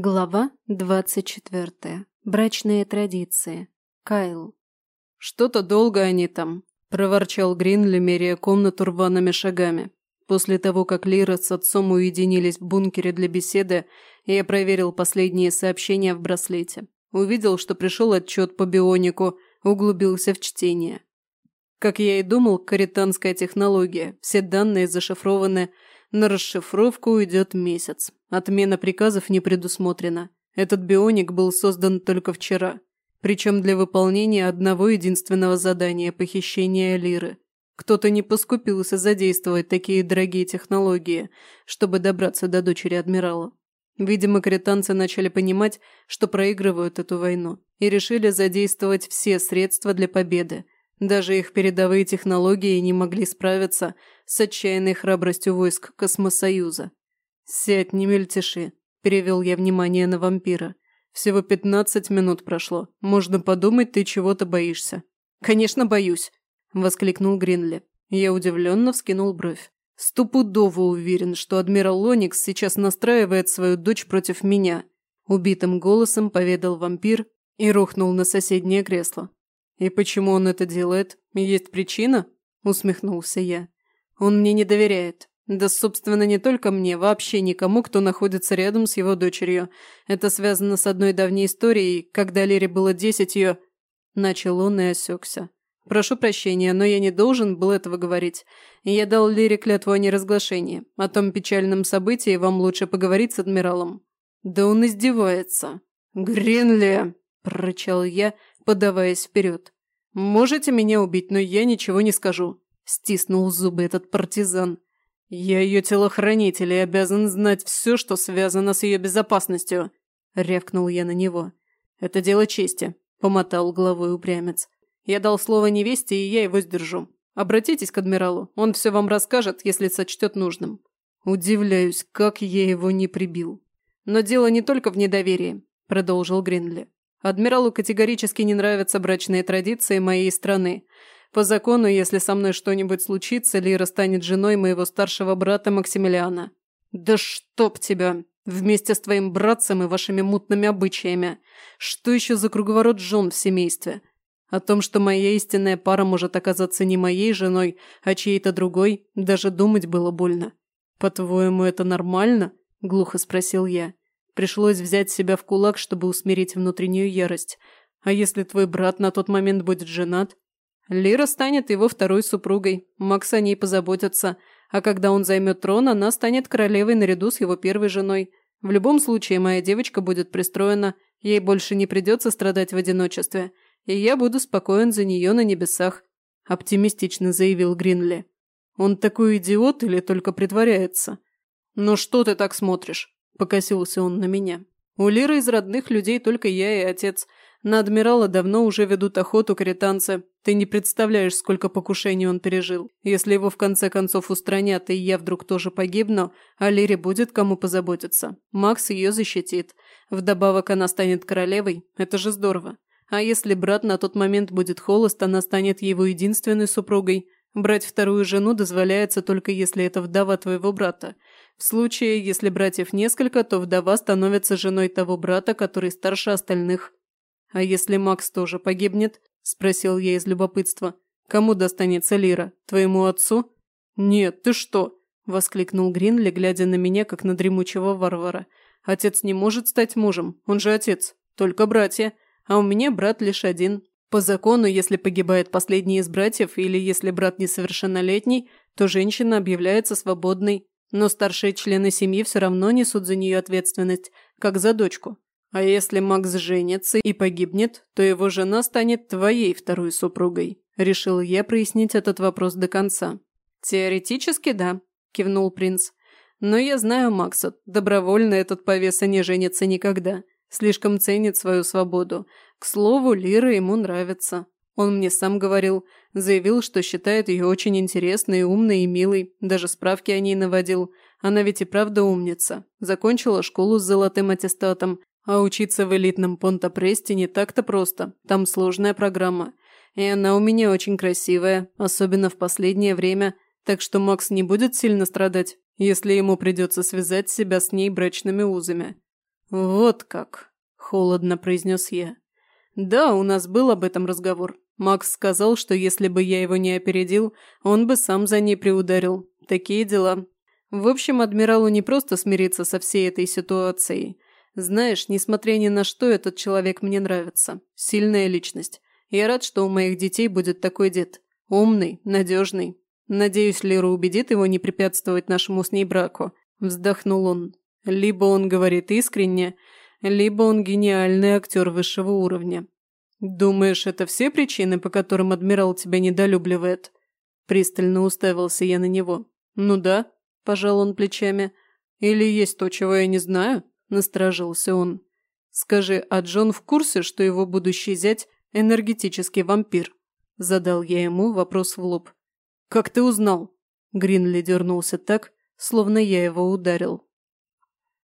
Глава двадцать четвертая. Брачные традиции. Кайл. «Что-то долго они там», – проворчал Гринли, меряя комнату рваными шагами. После того, как Лира с отцом уединились в бункере для беседы, я проверил последние сообщения в браслете. Увидел, что пришел отчет по бионику, углубился в чтение. Как я и думал, каританская технология, все данные зашифрованы – на расшифровку уйдет месяц. Отмена приказов не предусмотрена. Этот бионик был создан только вчера. Причем для выполнения одного единственного задания – похищения Лиры. Кто-то не поскупился задействовать такие дорогие технологии, чтобы добраться до дочери адмирала. Видимо, кританцы начали понимать, что проигрывают эту войну, и решили задействовать все средства для победы – даже их передовые технологии не могли справиться с отчаянной храбростью войск Космосоюза. «Сядь, не мельтеши», – перевел я внимание на вампира. «Всего пятнадцать минут прошло. Можно подумать, ты чего-то боишься». «Конечно, боюсь», – воскликнул Гринли. Я удивленно вскинул бровь. «Стопудово уверен, что адмирал Лоникс сейчас настраивает свою дочь против меня», – убитым голосом поведал вампир и рухнул на соседнее кресло. «И почему он это делает? Есть причина?» – усмехнулся я. «Он мне не доверяет. Да, собственно, не только мне, вообще никому, кто находится рядом с его дочерью. Это связано с одной давней историей, когда Лере было десять ее...» Начал он и осекся. «Прошу прощения, но я не должен был этого говорить. Я дал Лере клятву о неразглашении. О том печальном событии вам лучше поговорить с адмиралом». «Да он издевается». «Гринли!» – прорычал я, подаваясь вперед. «Можете меня убить, но я ничего не скажу», – стиснул зубы этот партизан. «Я ее телохранитель и обязан знать все, что связано с ее безопасностью», – рявкнул я на него. «Это дело чести», – помотал головой упрямец. «Я дал слово невесте, и я его сдержу. Обратитесь к адмиралу, он все вам расскажет, если сочтет нужным». Удивляюсь, как я его не прибил. «Но дело не только в недоверии», – продолжил Гринли. Адмиралу категорически не нравятся брачные традиции моей страны. По закону, если со мной что-нибудь случится, Лира станет женой моего старшего брата Максимилиана. Да чтоб тебя! Вместе с твоим братцем и вашими мутными обычаями. Что еще за круговорот жен в семействе? О том, что моя истинная пара может оказаться не моей женой, а чьей-то другой, даже думать было больно. «По-твоему, это нормально?» – глухо спросил я. Пришлось взять себя в кулак, чтобы усмирить внутреннюю ярость. А если твой брат на тот момент будет женат? Лира станет его второй супругой, Макс о ней позаботится, а когда он займет трон, она станет королевой наряду с его первой женой. В любом случае, моя девочка будет пристроена, ей больше не придется страдать в одиночестве, и я буду спокоен за нее на небесах», – оптимистично заявил Гринли. «Он такой идиот или только притворяется?» «Ну что ты так смотришь?» Покосился он на меня. У Лиры из родных людей только я и отец. На адмирала давно уже ведут охоту каританцы. Ты не представляешь, сколько покушений он пережил. Если его в конце концов устранят, и я вдруг тоже погибну, а Лире будет кому позаботиться. Макс ее защитит. Вдобавок она станет королевой. Это же здорово. А если брат на тот момент будет холост, она станет его единственной супругой. Брать вторую жену дозволяется только если это вдова твоего брата. В случае, если братьев несколько, то вдова становится женой того брата, который старше остальных. «А если Макс тоже погибнет?» – спросил я из любопытства. «Кому достанется Лира? Твоему отцу?» «Нет, ты что?» – воскликнул Гринли, глядя на меня, как на дремучего варвара. «Отец не может стать мужем, он же отец. Только братья. А у меня брат лишь один. По закону, если погибает последний из братьев или если брат несовершеннолетний, то женщина объявляется свободной. Но старшие члены семьи все равно несут за нее ответственность, как за дочку. А если Макс женится и погибнет, то его жена станет твоей второй супругой. Решил я прояснить этот вопрос до конца. Теоретически да, кивнул принц. Но я знаю Макса, добровольно этот повеса не женится никогда. Слишком ценит свою свободу. К слову, Лира ему нравится. Он мне сам говорил, заявил, что считает ее очень интересной, умной и милой, даже справки о ней наводил. Она ведь и правда умница. Закончила школу с золотым аттестатом, а учиться в элитном Понта-Престе не так-то просто, там сложная программа. И она у меня очень красивая, особенно в последнее время, так что Макс не будет сильно страдать, если ему придется связать себя с ней брачными узами. «Вот как», – холодно произнес я. «Да, у нас был об этом разговор. Макс сказал, что если бы я его не опередил, он бы сам за ней приударил. Такие дела. В общем, адмиралу не просто смириться со всей этой ситуацией. Знаешь, несмотря ни на что, этот человек мне нравится. Сильная личность. Я рад, что у моих детей будет такой дед. Умный, надежный. Надеюсь, Лера убедит его не препятствовать нашему с ней браку. Вздохнул он. Либо он говорит искренне, либо он гениальный актер высшего уровня. Думаешь, это все причины, по которым адмирал тебя недолюбливает? Пристально уставился я на него. Ну да, пожал он плечами. Или есть то, чего я не знаю? Насторожился он. Скажи, а Джон в курсе, что его будущий зять – энергетический вампир? Задал я ему вопрос в лоб. «Как ты узнал?» Гринли дернулся так, словно я его ударил.